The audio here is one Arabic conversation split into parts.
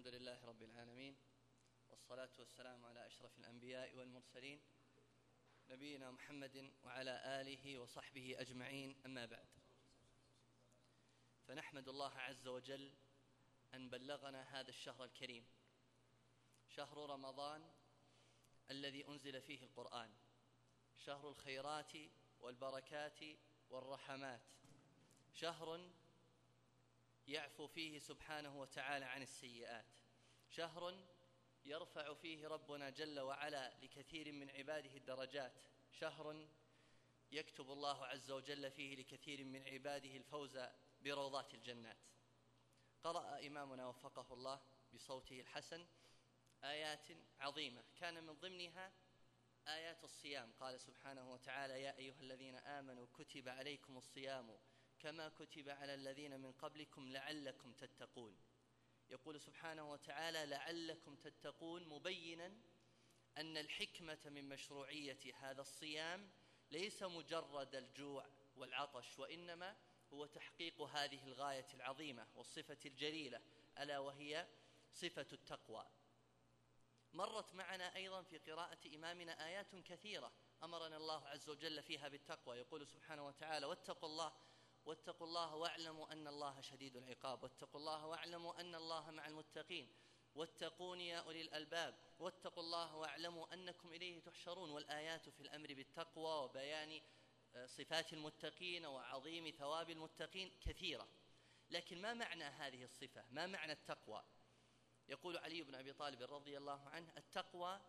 الحمد لله رب العالمين والصلاة والسلام على أشرف الأنبياء والمرسلين نبينا محمد وعلى آله وصحبه أجمعين أما بعد. فنحمد الله عز وجل أن بلغنا هذا الشهر الكريم شهر رمضان الذي أنزل فيه القرآن شهر الخيرات والبركات والرحمات شهر يعفو فيه سبحانه وتعالى عن السيئات. شهر يرفع فيه ربنا جل وعلا لكثير من عباده الدرجات. شهر يكتب الله عز وجل فيه لكثير من عباده الفوز بروضات الجنات. قرأ إمامنا وفقه الله بصوته الحسن آيات عظيمة. كان من ضمنها آيات الصيام. قال سبحانه وتعالى يا أيها الذين آمنوا كتب عليكم الصيام كما كتب على الذين من قبلكم لعلكم تتقون. يقول سبحانه وتعالى لعلكم تتقون مبينا أن الحكمة من مشروعية هذا الصيام ليس مجرد الجوع والعطش وإنما هو تحقيق هذه الغاية العظيمة والصفة الجليلة ألا وهي صفة التقوى. مرت معنا أيضا في قراءة إمامنا آيات كثيرة أمرنا الله عز وجل فيها بالتقوى. يقول سبحانه وتعالى واتقوا الله واتقوا الله واعلموا أن الله شديد العقاب. واتقوا الله واعلموا أن الله مع المتقين. واتقون يا أولي الألباب. واتقوا الله واعلموا أنكم إليه تحشرون. والآيات في الأمر بالتقوى وبيان آه، صفات المتقين وعظيم ثواب المتقين كثيرة. لكن ما معنى هذه الصفة؟ ما معنى التقوى؟ يقول علي بن أبي طالب رضي الله عنه التقوى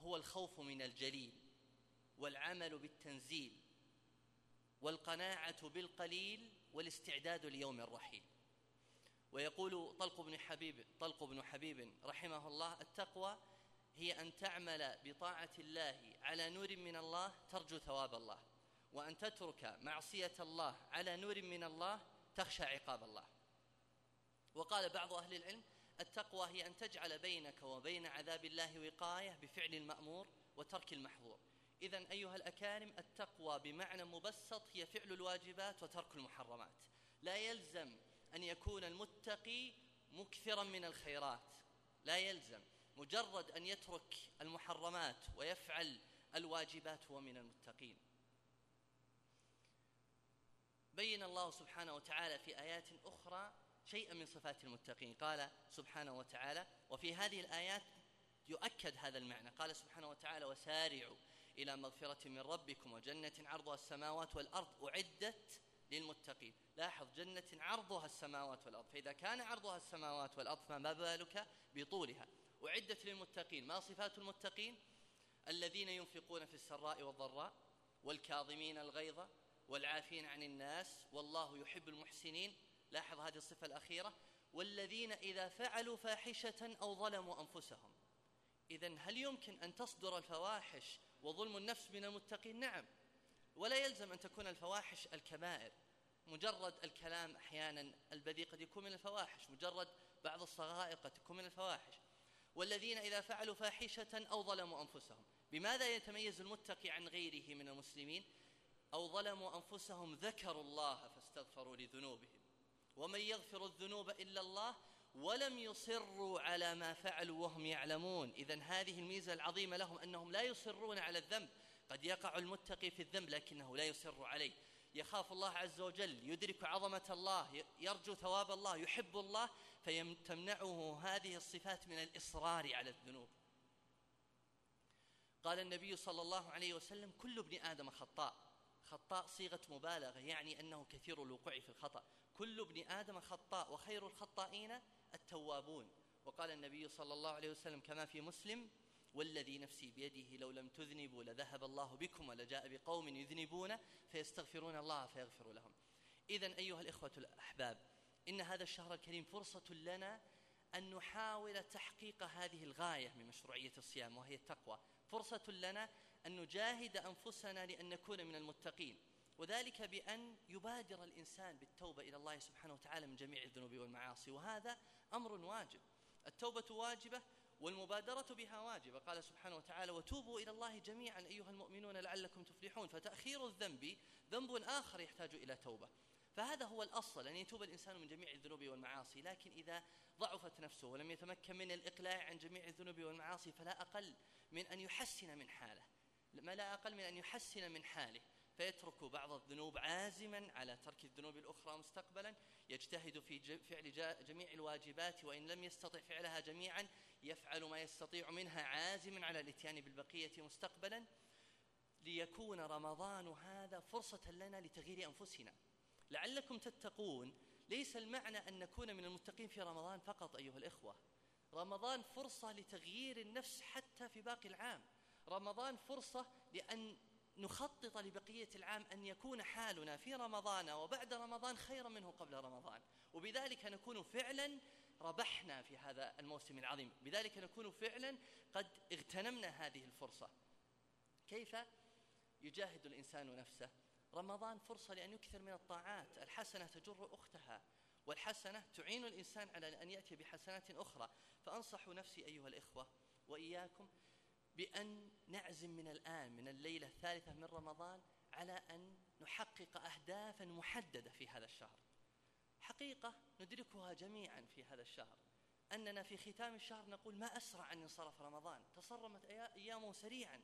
هو الخوف من الجليل والعمل بالتنزيل. والقناعة بالقليل والاستعداد ليوم الرحيل. ويقول طلق بن حبيب طلق بن حبيب رحمه الله التقوى هي أن تعمل بطاعة الله على نور من الله ترجو ثواب الله وأن تترك معصية الله على نور من الله تخشى عقاب الله. وقال بعض أهل العلم التقوى هي أن تجعل بينك وبين عذاب الله وقاية بفعل المأمور وترك المحظور. إذا أيها الأكارم التقوى بمعنى مبسط هي فعل الواجبات وترك المحرمات. لا يلزم أن يكون المتقي مكثرا من الخيرات. لا يلزم. مجرد أن يترك المحرمات ويفعل الواجبات هو من المتقين. بين الله سبحانه وتعالى في آيات أخرى شيئا من صفات المتقين. قال سبحانه وتعالى وفي هذه الآيات يؤكد هذا المعنى. قال سبحانه وتعالى وسارعوا إلى مغفرة من ربكم وجنة عرضها السماوات والأرض أعدت للمتقين. لاحظ جنة عرضها السماوات والأرض. فإذا كان عرضها السماوات والأرض فما بالك بطولها؟ أعدت للمتقين. ما صفات المتقين؟ الذين ينفقون في السراء والضراء والكاظمين الغيظ والعافين عن الناس والله يحب المحسنين. لاحظ هذه الصفة الأخيرة. والذين إذا فعلوا فاحشة أو ظلموا أنفسهم. إذا هل يمكن أن تصدر الفواحش وظلم النفس من المتقين. نعم. ولا يلزم أن تكون الفواحش الكبائر مجرد الكلام أحيانا البذيء قد يكون من الفواحش مجرد بعض الصغائر قد تكون من الفواحش. والذين إذا فعلوا فاحشة أو ظلموا أنفسهم بماذا يتميز المتقي عن غيره من المسلمين؟ أو ظلموا أنفسهم ذكروا الله فاستغفروا لذنوبهم. ومن يغفر الذنوب إلا الله ولم يصروا على ما فعلوا وهم يعلمون. اذا هذه الميزة العظيمة لهم أنهم لا يصرون على الذنب. قد يقع المتقي في الذنب لكنه لا يصر عليه. يخاف الله عز وجل يدرك عظمة الله يرجو ثواب الله يحب الله فتمنعه هذه الصفات من الإصرار على الذنوب. قال النبي صلى الله عليه وسلم كل ابن آدم خطاء. خطاء صيغة مبالغة يعني أنه كثير الوقوع في الخطأ. كل ابن آدم خطاء وخير الخطائين التوابون. وقال النبي صلى الله عليه وسلم كما في مسلم والذي نفسي بيده لو لم تذنبوا لذهب الله بكم ولجاء بقوم يذنبون فيستغفرون الله فيغفر لهم. اذا أيها الإخوة الأحباب إن هذا الشهر الكريم فرصة لنا أن نحاول تحقيق هذه الغاية من مشروعية الصيام وهي التقوى. فرصة لنا أن نجاهد أنفسنا لأن نكون من المتقين. وذلك بأن يبادر الإنسان بالتوبة إلى الله سبحانه وتعالى من جميع الذنوب والمعاصي وهذا أمر واجب. التوبة واجبة والمبادرة بها واجبة. قال سبحانه وتعالى وتوبوا إلى الله جميعا أيها المؤمنون لعلكم تفلحون. فتأخير الذنب ذنب آخر يحتاج إلى توبة. فهذا هو الأصل أن يتوب الإنسان من جميع الذنوب والمعاصي. لكن إذا ضعفت نفسه ولم يتمكن من الإقلاع عن جميع الذنوب والمعاصي فلا أقل من أن يحسن من حاله. ما لا أقل من أن يحسن من حاله. فيترك بعض الذنوب عازما على ترك الذنوب الأخرى مستقبلا. يجتهد في فعل جميع الواجبات وإن لم يستطع فعلها جميعا يفعل ما يستطيع منها عازما على الإتيان بالبقية مستقبلا. ليكون رمضان هذا فرصة لنا لتغيير أنفسنا. لعلكم تتقون ليس المعنى أن نكون من المتقين في رمضان فقط أيها الإخوة. رمضان فرصة لتغيير النفس حتى في باقي العام. رمضان فرصة لأن نخطط لبقية العام أن يكون حالنا في رمضان وبعد رمضان خيرا منه قبل رمضان. وبذلك نكون فعلا ربحنا في هذا الموسم العظيم. بذلك نكون فعلا قد اغتنمنا هذه الفرصة. كيف يجاهد الإنسان نفسه؟ رمضان فرصة لأن يكثر من الطاعات. الحسنة تجر أختها والحسنة تعين الإنسان على أن يأتي بحسنات أخرى. فأنصح نفسي أيها الإخوة وإياكم بأن نعزم من الآن من الليلة الثالثة من رمضان على أن نحقق أهدافا محددة في هذا الشهر. حقيقة ندركها جميعا في هذا الشهر. أننا في ختام الشهر نقول ما أسرع أن انصرف رمضان. تصرمت أيامه سريعا.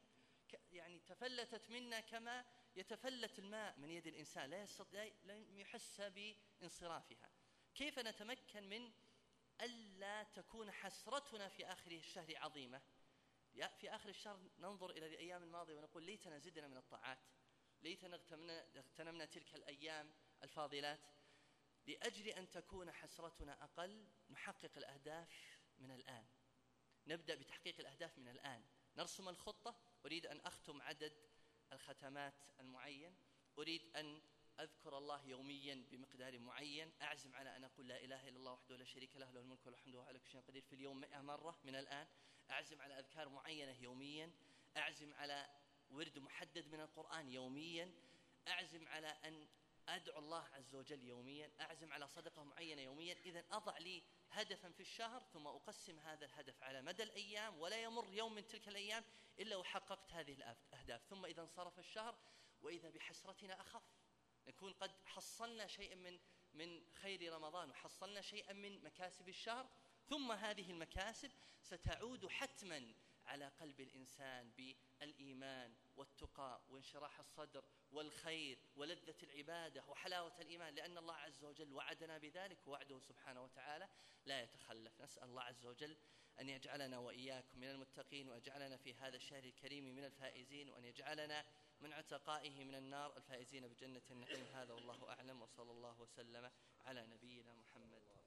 يعني تفلتت منا كما يتفلت الماء من يد الإنسان. لا يستطيع لم يحس بانصرافها. كيف نتمكن من ألا تكون حسرتنا في آخر الشهر عظيمة؟ في آخر الشهر ننظر إلى الأيام الماضية ونقول ليتنا زدنا من الطاعات ليتنا اغتنمنا تلك الأيام الفاضلات لأجل أن تكون حسرتنا أقل نحقق الأهداف من الآن. نبدأ بتحقيق الأهداف من الآن. نرسم الخطة. أريد أن أختم عدد الختمات المعين. أريد أن أذكر الله يوميا بمقدار معين. أعزم على أن أقول لا إله إلا الله وحده لا شريك له له الملك والحمد وهو على كل شيء قدير. في اليوم 100 مرة من الآن. أعزم على أذكار معينة يوميا أعزم على ورد محدد من القرآن يوميا أعزم على أن أدعو الله عز وجل يوميا أعزم على صدقة معينة يوميا. إذا أضع لي هدفا في الشهر ثم أقسم هذا الهدف على مدى الأيام ولا يمر يوم من تلك الأيام إلا وحققت هذه الأهداف. ثم إذا انصرف الشهر وإذا بحسرتنا أخف. نكون قد حصلنا شيئا من من خير رمضان وحصلنا شيئا من مكاسب الشهر ثم هذه المكاسب ستعود حتما على قلب الإنسان بالإيمان والتقى وانشراح الصدر والخير ولذة العبادة وحلاوة الإيمان لأن الله عز وجل وعدنا بذلك وعده سبحانه وتعالى لا يتخلف. نسأل الله عز وجل أن يجعلنا وإياكم من المتقين ويجعلنا في هذا الشهر الكريم من الفائزين وأن يجعلنا من عتقائه من النار. الفائزين بجنة النعيم هذا والله أعلم وصلى الله وسلم على نبينا محمد.